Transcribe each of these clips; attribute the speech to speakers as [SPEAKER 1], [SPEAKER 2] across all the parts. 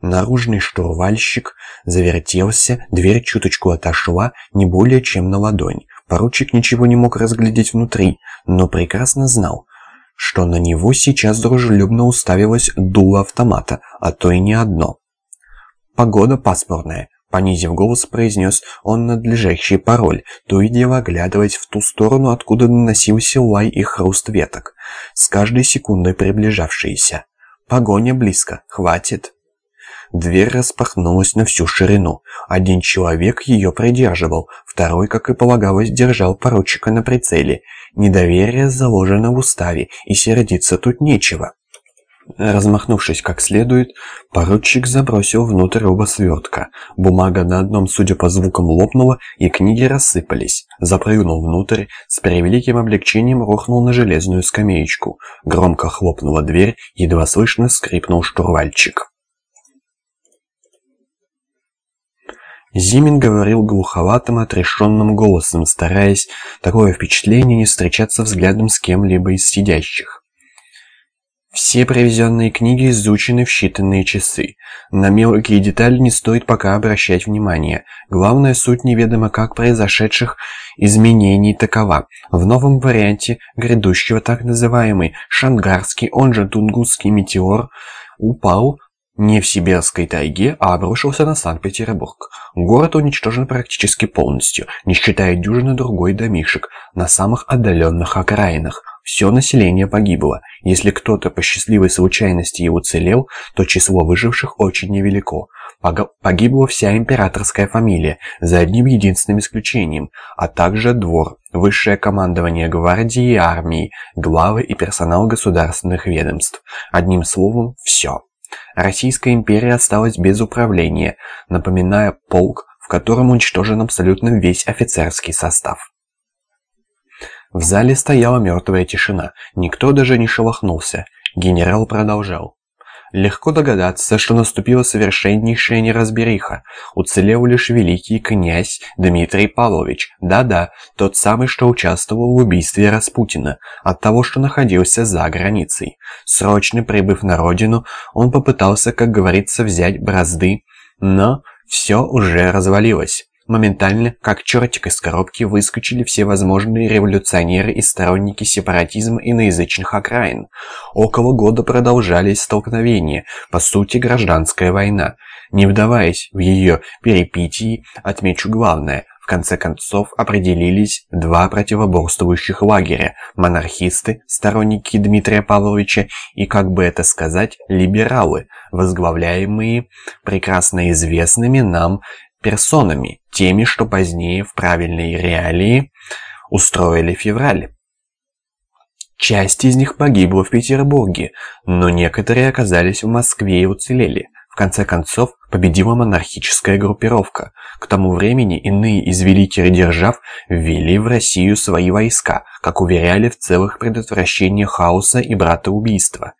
[SPEAKER 1] Наружный штурвальщик завертелся, дверь чуточку отошла, не более чем на ладонь. Поручик ничего не мог разглядеть внутри, но прекрасно знал, что на него сейчас дружелюбно уставилось дуло автомата, а то и не одно. «Погода пасмурная», — понизив голос, произнес он надлежащий пароль, то и дело оглядываясь в ту сторону, откуда доносился лай и хруст веток, с каждой секундой приближавшиеся. «Погоня близко, хватит». Дверь распахнулась на всю ширину. Один человек ее придерживал, второй, как и полагалось, держал поручика на прицеле. Недоверие заложено в уставе, и сердиться тут нечего. Размахнувшись как следует, поручик забросил внутрь оба свертка. Бумага на одном, судя по звукам, лопнула, и книги рассыпались. Запрыгнул внутрь, с превеликим облегчением рухнул на железную скамеечку. Громко хлопнула дверь, едва слышно скрипнул штурвальчик. Зимин говорил глуховатым, отрешенным голосом, стараясь такое впечатление не встречаться взглядом с кем-либо из сидящих. Все привезенные книги изучены в считанные часы. На мелкие детали не стоит пока обращать внимание. Главная суть неведома как произошедших изменений такова. В новом варианте грядущего так называемый Шангарский, он же Тунгусский метеор, упал не в сибирской тайге, а обрушился на Санкт-Петербург. Город уничтожен практически полностью, не считая дюжины другой домишек, на самых отдаленных окраинах. Все население погибло. Если кто-то по счастливой случайности и уцелел, то число выживших очень невелико. Погибла вся императорская фамилия, за одним единственным исключением, а также двор, высшее командование гвардии и армии, главы и персонал государственных ведомств. Одним словом, все. Российская империя осталась без управления, напоминая полк, в котором уничтожен абсолютно весь офицерский состав. В зале стояла мертвая тишина, никто даже не шелохнулся. Генерал продолжал. Легко догадаться, что наступила совершеннейшая неразбериха. Уцелел лишь великий князь Дмитрий Павлович. Да-да, тот самый, что участвовал в убийстве Распутина, от того, что находился за границей. Срочно прибыв на родину, он попытался, как говорится, взять бразды, но все уже развалилось. Моментально, как чертик из коробки, выскочили все возможные революционеры и сторонники сепаратизма иноязычных окраин. Около года продолжались столкновения, по сути гражданская война. Не вдаваясь в ее перипетии, отмечу главное – в конце концов определились два противоборствующих лагеря – монархисты, сторонники Дмитрия Павловича, и, как бы это сказать, либералы, возглавляемые прекрасно известными нам персонами, теми, что позднее в правильной реалии устроили февраль. Часть из них погибла в Петербурге, но некоторые оказались в Москве и уцелели. В конце концов, победила монархическая группировка. К тому времени иные из великих держав ввели в Россию свои войска, как уверяли в целых предотвращении хаоса и братоубийства.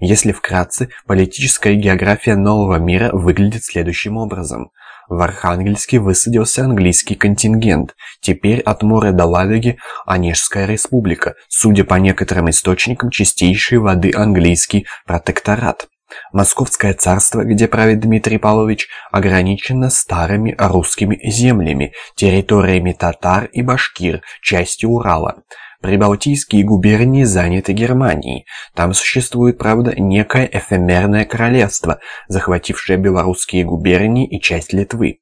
[SPEAKER 1] Если вкратце, политическая география нового мира выглядит следующим образом – в Архангельске высадился английский контингент. Теперь от моря до Ладоги Онежская республика, судя по некоторым источникам, чистейшей воды английский протекторат. Московское царство, где правит Дмитрий Павлович, ограничено старыми русскими землями, территориями татар и башкир, частью Урала. Прибалтийские губернии заняты Германией. Там существует, правда, некое эфемерное королевство, захватившее белорусские губернии и часть Литвы.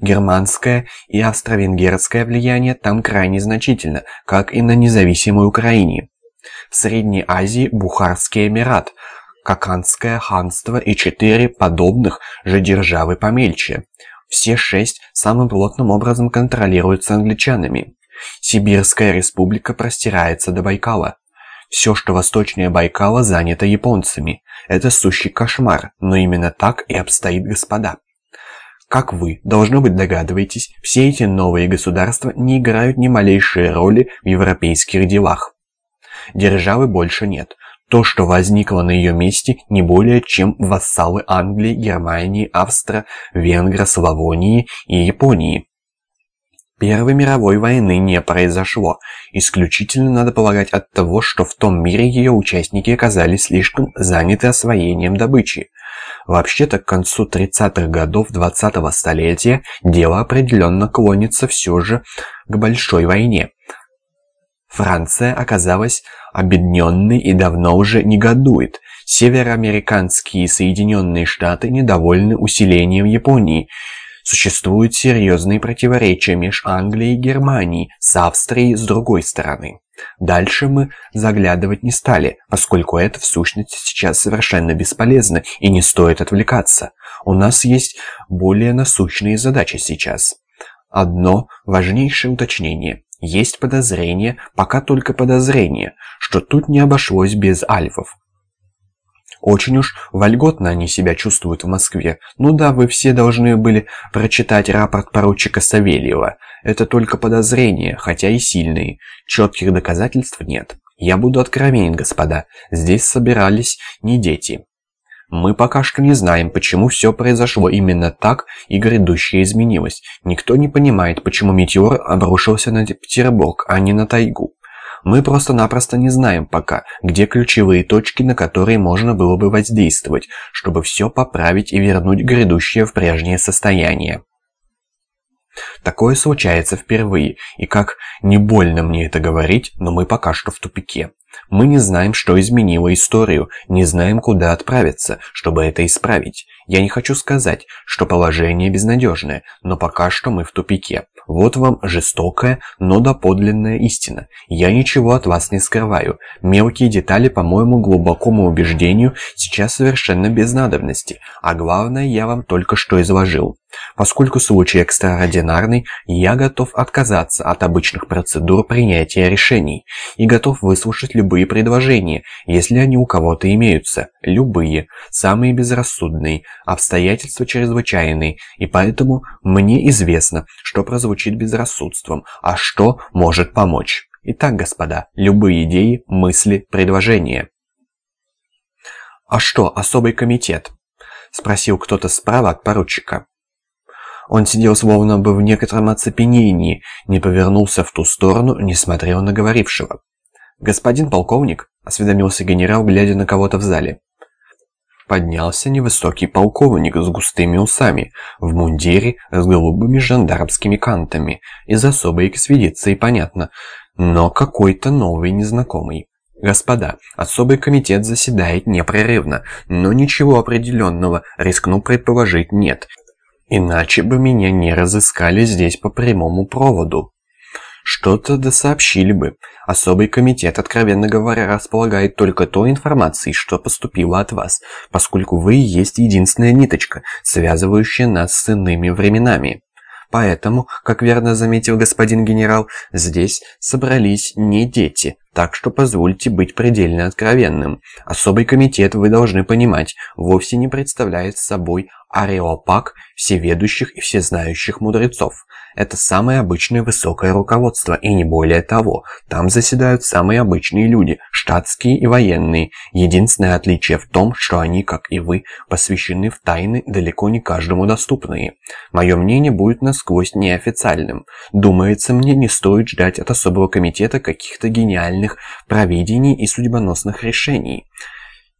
[SPEAKER 1] Германское и австро-венгерское влияние там крайне значительно, как и на независимой Украине. В Средней Азии Бухарский Эмират, Каканское ханство и четыре подобных же державы помельче. Все шесть самым плотным образом контролируются англичанами. Сибирская республика простирается до Байкала. Все, что восточнее Байкала, занято японцами. Это сущий кошмар, но именно так и обстоит господа. Как вы, должно быть, догадываетесь, все эти новые государства не играют ни малейшей роли в европейских делах. Державы больше нет. То, что возникло на ее месте, не более чем вассалы Англии, Германии, Австро, Венгра, Славонии и Японии. Первой мировой войны не произошло, исключительно надо полагать от того, что в том мире ее участники оказались слишком заняты освоением добычи. Вообще-то к концу 30-х годов 20-го столетия дело определенно клонится все же к большой войне. Франция оказалась обедненной и давно уже негодует. Североамериканские Соединенные Штаты недовольны усилением Японии. Существуют серьезные противоречия между Англией и Германией, с Австрией с другой стороны. Дальше мы заглядывать не стали, поскольку это в сущности сейчас совершенно бесполезно и не стоит отвлекаться. У нас есть более насущные задачи сейчас. Одно важнейшее уточнение. Есть подозрение, пока только подозрение, что тут не обошлось без альфов. Очень уж вольготно они себя чувствуют в Москве. Ну да, вы все должны были прочитать рапорт поручика Савельева. Это только подозрения, хотя и сильные. Четких доказательств нет. Я буду откровенен, господа. Здесь собирались не дети. Мы пока что не знаем, почему все произошло именно так и грядущее изменилось. Никто не понимает, почему метеор обрушился на Петербург, а не на тайгу. Мы просто-напросто не знаем пока, где ключевые точки, на которые можно было бы воздействовать, чтобы все поправить и вернуть грядущее в прежнее состояние. Такое случается впервые, и как не больно мне это говорить, но мы пока что в тупике. Мы не знаем, что изменило историю, не знаем, куда отправиться, чтобы это исправить. Я не хочу сказать, что положение безнадежное, но пока что мы в тупике. Вот вам жестокая, но доподлинная истина. Я ничего от вас не скрываю. Мелкие детали, по моему глубокому убеждению, сейчас совершенно без надобности. А главное, я вам только что изложил. Поскольку случай экстраординарный, я готов отказаться от обычных процедур принятия решений и готов выслушать любые предложения, если они у кого-то имеются. Любые, самые безрассудные, обстоятельства чрезвычайные, и поэтому мне известно, что прозвучит безрассудством, а что может помочь. Итак, господа, любые идеи, мысли, предложения. «А что, особый комитет?» – спросил кто-то справа от поручика. Он сидел словно бы в некотором оцепенении, не повернулся в ту сторону, не смотрел на говорившего. «Господин полковник», — осведомился генерал, глядя на кого-то в зале. Поднялся невысокий полковник с густыми усами, в мундире с голубыми жандармскими кантами, из особой экспедиции, понятно, но какой-то новый незнакомый. Господа, особый комитет заседает непрерывно, но ничего определенного, рискну предположить, нет. Иначе бы меня не разыскали здесь по прямому проводу. Что-то да сообщили бы. Особый комитет, откровенно говоря, располагает только той информацией, что поступило от вас, поскольку вы есть единственная ниточка, связывающая нас с иными временами. Поэтому, как верно заметил господин генерал, здесь собрались не дети, так что позвольте быть предельно откровенным. Особый комитет, вы должны понимать, вовсе не представляет собой ареопаг всеведущих и всезнающих мудрецов. Это самое обычное высокое руководство, и не более того. Там заседают самые обычные люди, штатские и военные. Единственное отличие в том, что они, как и вы, посвящены в тайны, далеко не каждому доступные. Мое мнение будет насквозь неофициальным. Думается, мне не стоит ждать от особого комитета каких-то гениальных провидений и судьбоносных решений.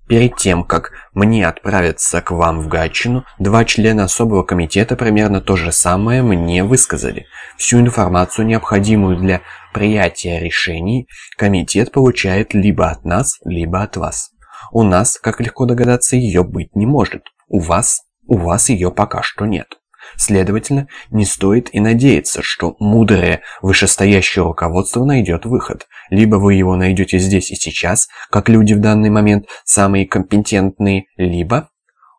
[SPEAKER 1] Перед тем, как мне отправиться к вам в Гатчину, два члена особого комитета примерно то же самое мне высказали. Всю информацию, необходимую для приятия решений, комитет получает либо от нас, либо от вас. У нас, как легко догадаться, ее быть не может. У вас, у вас ее пока что нет. Следовательно, не стоит и надеяться, что мудрое вышестоящее руководство найдет выход. Либо вы его найдете здесь и сейчас, как люди в данный момент самые компетентные, либо...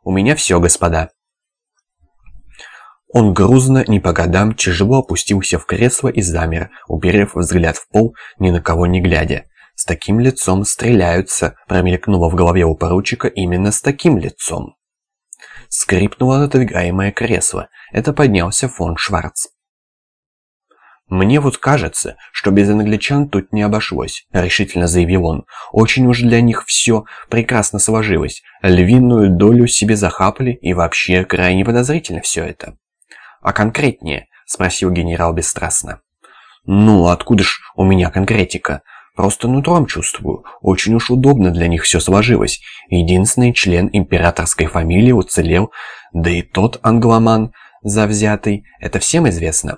[SPEAKER 1] У меня все, господа. Он грузно, не по годам, тяжело опустился в кресло и замер, уперев взгляд в пол, ни на кого не глядя. С таким лицом стреляются, промелькнуло в голове у поручика именно с таким лицом. Скрипнуло отодвигаемое кресло. Это поднялся фон Шварц. «Мне вот кажется, что без англичан тут не обошлось», — решительно заявил он. «Очень уж для них все прекрасно сложилось. Львиную долю себе захапали, и вообще крайне подозрительно все это». «А конкретнее?» — спросил генерал бесстрастно. «Ну, откуда ж у меня конкретика?» Просто нутром чувствую. Очень уж удобно для них все сложилось. Единственный член императорской фамилии уцелел, да и тот англоман завзятый. Это всем известно.